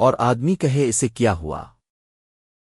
اور آدمی کہے اسے کیا ہوا؟